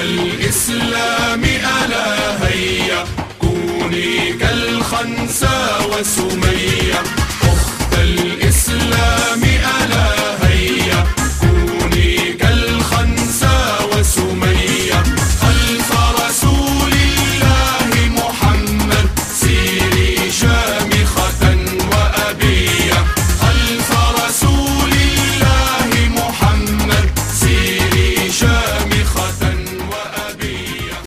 الإسلام ألا هيا. كوني كالخنسى وسمية